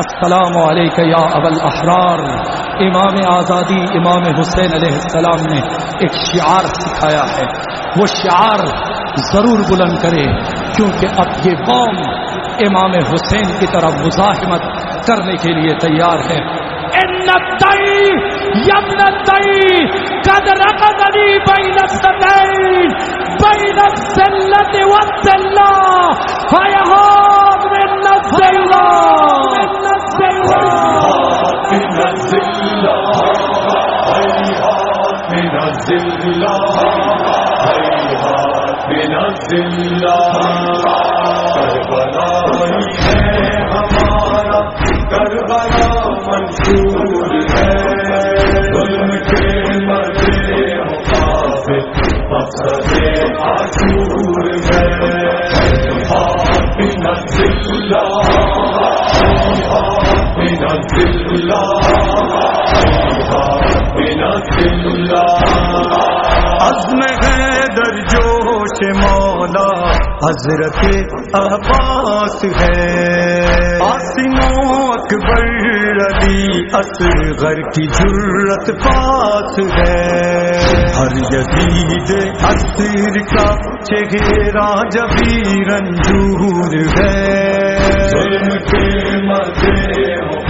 السلام علیکم یا ابل احرار۔ امام آزادی امام حسین علیہ السلام نے ایک شعار سکھایا ہے۔ وہ شعار ضرور بلند کرے کیونکہ اب یہ قوم امام حسین کی طرف مزاحمت کرنے کے لیے تیار ہے۔ ہمارا کربلا منصور ہے۔ ظلم کے مزے مقابل مقصد آشور عزم ہے در جوش مولا، حضرت عباس ہے۔ آسموں اکبر علی اصغر کی جرت پاس ہے۔ ہر یزید اصر کا چہرہ جبی رنجور ہے۔ ظلم کے مزے مقابل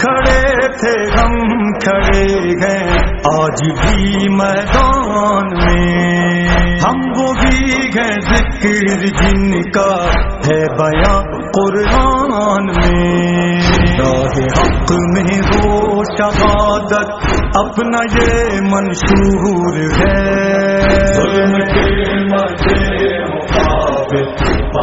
کھڑے تھے ہم کھڑے ہیں۔ آج بھی میدان میں ہم وہ بھی ہیں ذکر جن کا ہے بیاں قرآن میں۔ حق میں وہ شہادت، اپنا یہ منشور ہے۔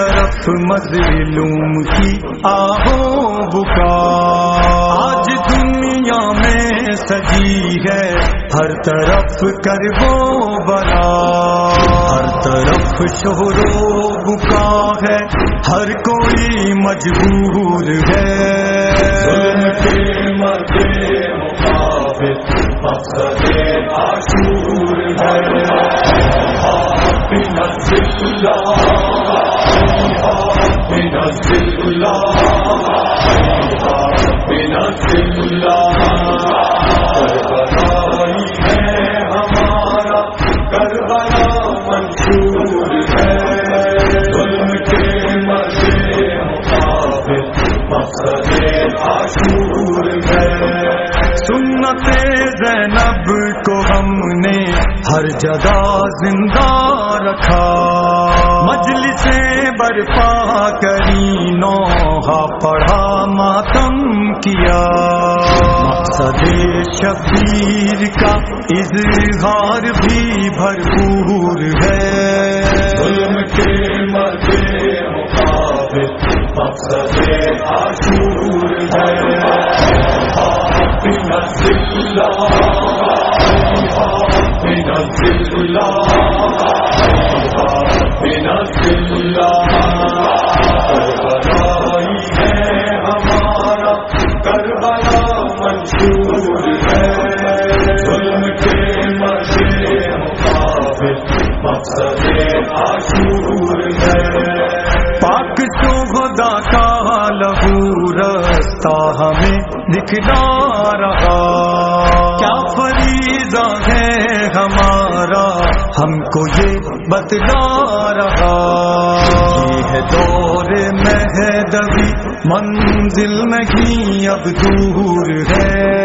طرف مظلوم کی آہو بکا آج دنیا میں سجی ہے ہر طرف کر وہ بلا۔ ہر طرف شور و بکا ہے، ہر کوئی مجبور ہے۔ ظلم کے مقابل، مقصد آشور ہے۔ بنا ہے ہمارا ہے کے مزے ہے زینب کو ہم نے ہر جگہ زندہ رکھا۔ مجلسیں برپا کری، نوحہ پڑھا، ماتم کیا۔ مقصد شبیر کا اظہار بھی بھرپور ہے۔ ظلم کے مزے مقابل، مقصد ہے۔ بنا ذلہ بنا ذلہ کربلائی ہے ہمارا کربلا منصور ہے ظلم کے مزے مقابل مقصد آشور ہے پاک کا لہو رستہ ہمیں دکھلا رہا کیا فریضہ ہے ہمارا؟ ہم کو یہ بتلا رہا۔ یہ ہے دور مہدوی، منزل نہیں، اب دور ہے۔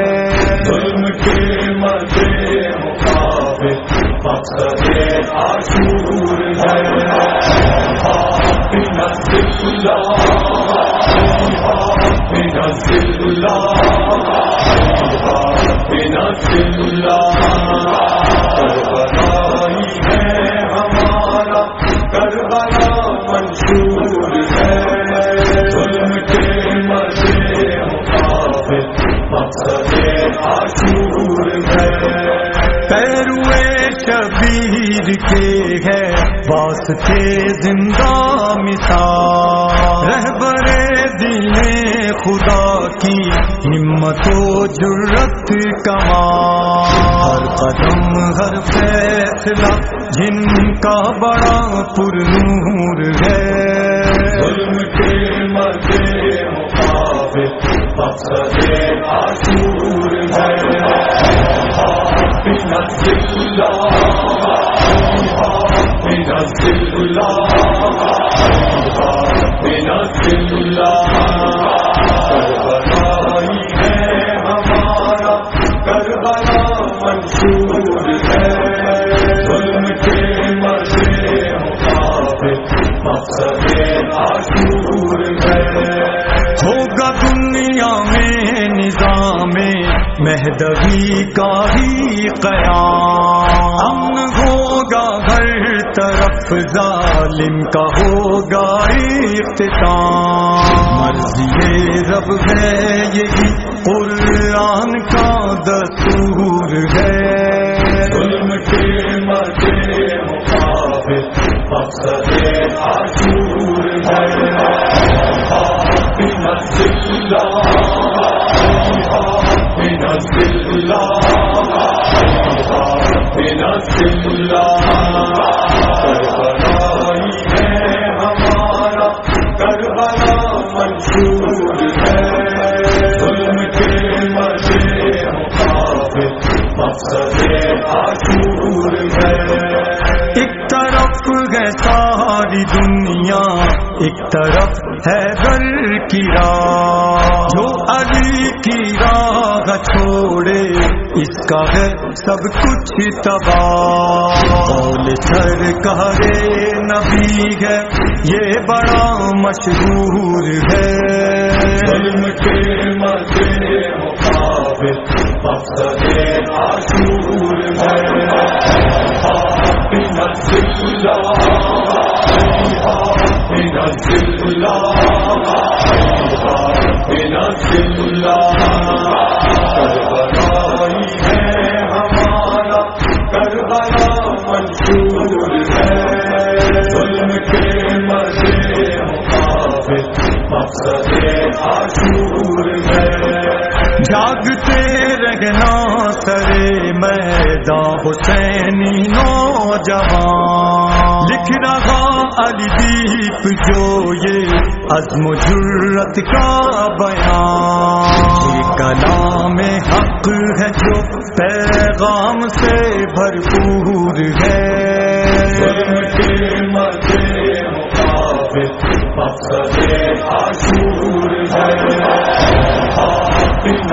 ظلم کے مزے مقابل مقصد عاشور ہے۔ بنا اللہ شبیر کے ہے واسطے زندہ مثال رہبر دین خدا کی ہمت و جرت کما ہر قدم ہر فیصلہ جن کا بڑا پرنور ہے ظلم کے مزے مقابل ہے ظلم کے مزے مقصد ہے ہوگا دنیا میں نظام مہدوی کا ہی قیام۔ امن ہر طرف ظالم کا ہوگا اختتام۔ مرضی رب ہے، یہی قرآن کا دستور ہے۔ ظلم کے مزے مقابل، مقصد عاشور ہے۔ بنزل اللہ ساری دنیا ایک طرف ہے گل کی راہ۔ جو علی کی راہ چھوڑے، اس کا ہے سب کچھ تباہ۔ قول سرکار نبی ہے، یہ بڑا مشہور ہے۔ ظلم کے مزے مقابل مقصد عاشور ہے۔ بنزل اللہ بنزل اللہ بنزل اللہ کربلائی ہے ہمارا، کربلا منشور ہے۔ ظلم کے مزے مقابل مقصد جاگتے رہنا سرے میدان حسینی نوجوان۔ لکھ رہا علی دیپ جو یہ عزم جرت کا بیان۔ یہ کلام حق ہے جو پیغام سے بھرپور ہے۔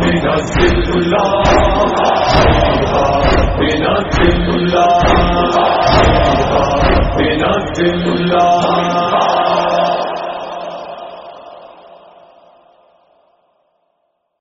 بنزل اللہ اللہ اللہ اللہ